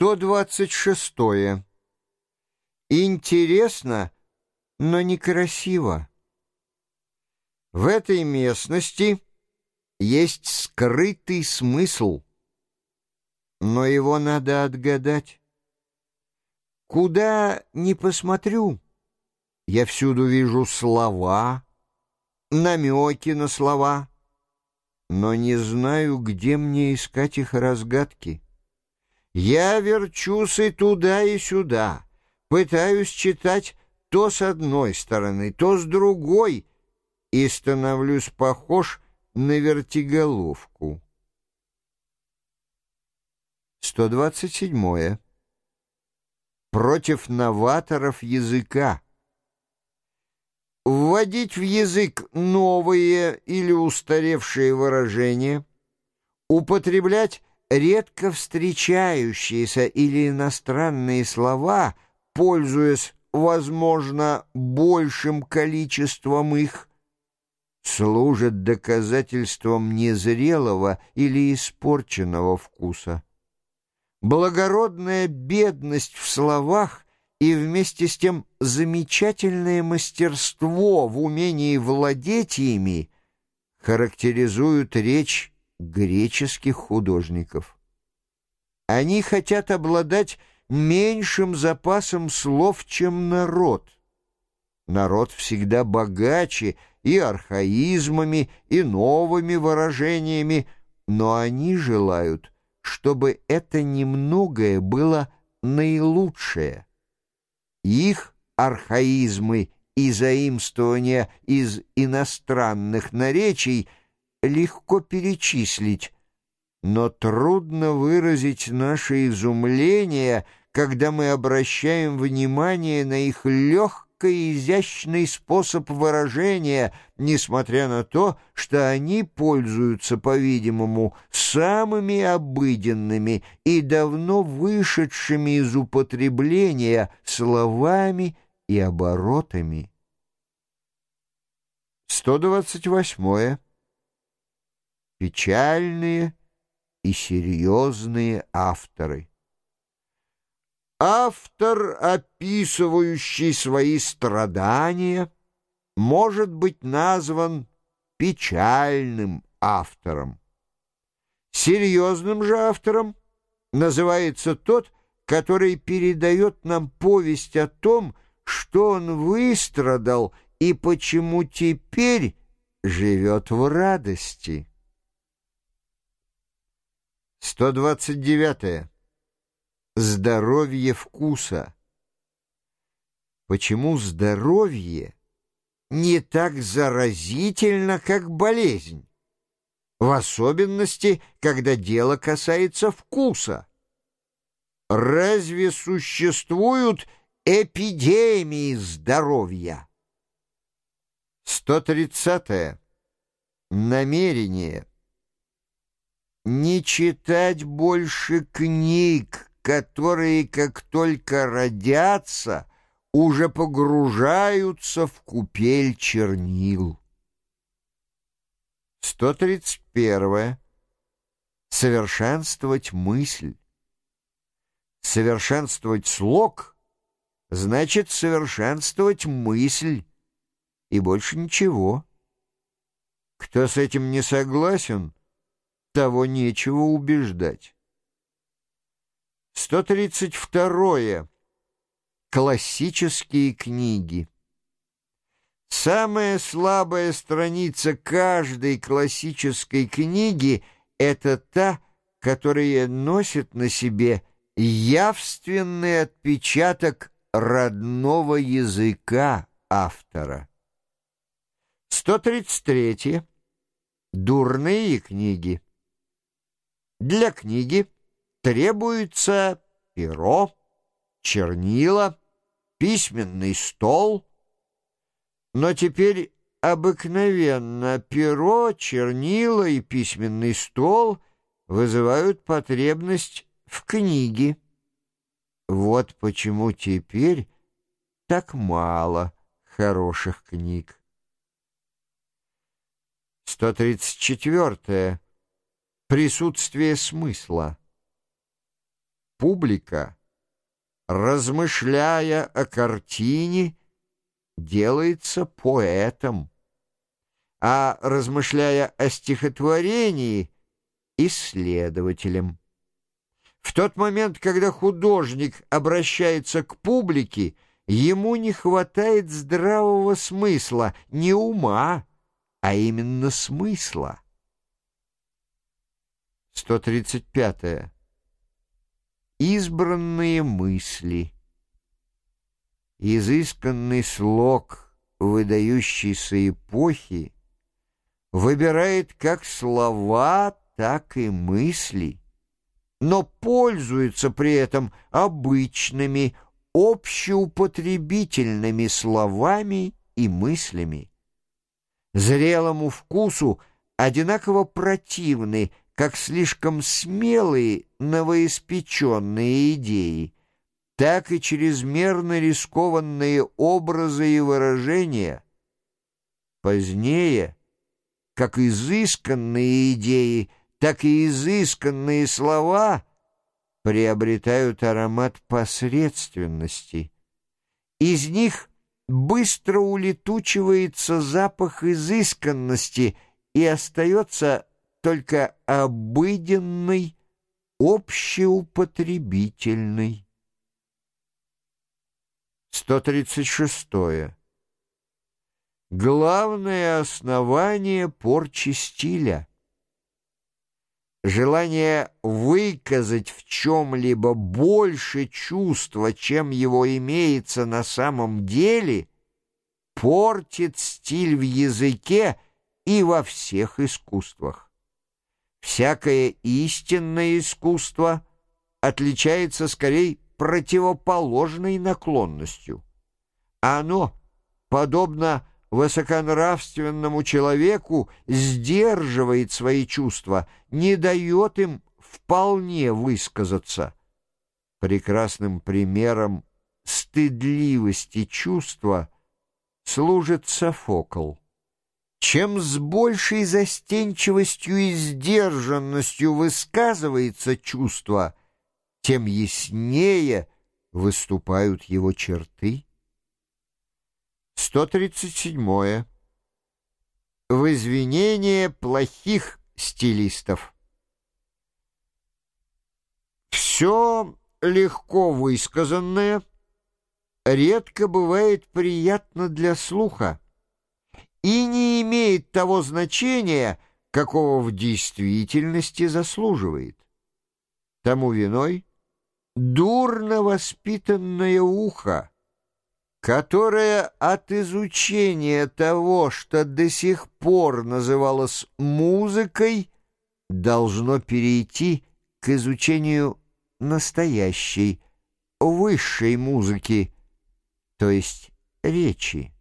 126. Интересно, но некрасиво. В этой местности есть скрытый смысл, но его надо отгадать. Куда ни посмотрю, я всюду вижу слова, намеки на слова, но не знаю, где мне искать их разгадки. Я верчусь и туда, и сюда, пытаюсь читать то с одной стороны, то с другой, и становлюсь похож на вертиголовку. 127. Против новаторов языка. Вводить в язык новые или устаревшие выражения, употреблять редко встречающиеся или иностранные слова, пользуясь, возможно, большим количеством их, служат доказательством незрелого или испорченного вкуса. Благородная бедность в словах и вместе с тем замечательное мастерство в умении владеть ими характеризуют речь греческих художников. Они хотят обладать меньшим запасом слов, чем народ. Народ всегда богаче и архаизмами, и новыми выражениями, но они желают, чтобы это немногое было наилучшее. Их архаизмы и заимствования из иностранных наречий – легко перечислить, но трудно выразить наше изумление, когда мы обращаем внимание на их легкий изящный способ выражения, несмотря на то, что они пользуются, по-видимому, самыми обыденными и давно вышедшими из употребления словами и оборотами. 128 печальные и серьезные авторы. Автор, описывающий свои страдания, может быть назван печальным автором. Серьезным же автором называется тот, который передает нам повесть о том, что он выстрадал и почему теперь живет в радости. 129. -е. Здоровье вкуса. Почему здоровье не так заразительно, как болезнь? В особенности, когда дело касается вкуса. Разве существуют эпидемии здоровья? 130. -е. Намерение не читать больше книг, которые, как только родятся, уже погружаются в купель чернил. 131. Совершенствовать мысль. Совершенствовать слог значит совершенствовать мысль, и больше ничего. Кто с этим не согласен — того нечего убеждать. 132. Классические книги. Самая слабая страница каждой классической книги — это та, которая носит на себе явственный отпечаток родного языка автора. 133. Дурные книги. Для книги требуется перо, чернила, письменный стол. Но теперь обыкновенно перо, чернила и письменный стол вызывают потребность в книге. Вот почему теперь так мало хороших книг. 134. -е присутствие смысла. публика, размышляя о картине, делается поэтом, а размышляя о стихотворении — исследователем. В тот момент, когда художник обращается к публике, ему не хватает здравого смысла, не ума, а именно смысла. 135. -е. Избранные мысли. Изысканный слог выдающейся эпохи выбирает как слова, так и мысли, но пользуется при этом обычными, общеупотребительными словами и мыслями. Зрелому вкусу одинаково противны как слишком смелые новоиспеченные идеи, так и чрезмерно рискованные образы и выражения. Позднее, как изысканные идеи, так и изысканные слова приобретают аромат посредственности. Из них быстро улетучивается запах изысканности и остается только обыденный, общеупотребительный. 136. Главное основание порчи стиля. Желание выказать в чем-либо больше чувства, чем его имеется на самом деле, портит стиль в языке и во всех искусствах. Всякое истинное искусство отличается скорее противоположной наклонностью. Оно, подобно высоконравственному человеку, сдерживает свои чувства, не дает им вполне высказаться. Прекрасным примером стыдливости чувства служит Софокл. Чем с большей застенчивостью и сдержанностью высказывается чувство, тем яснее выступают его черты. 137. В извинение плохих стилистов. Все легко высказанное редко бывает приятно для слуха и не имеет того значения, какого в действительности заслуживает. Тому виной дурно воспитанное ухо, которое от изучения того, что до сих пор называлось музыкой, должно перейти к изучению настоящей, высшей музыки, то есть речи.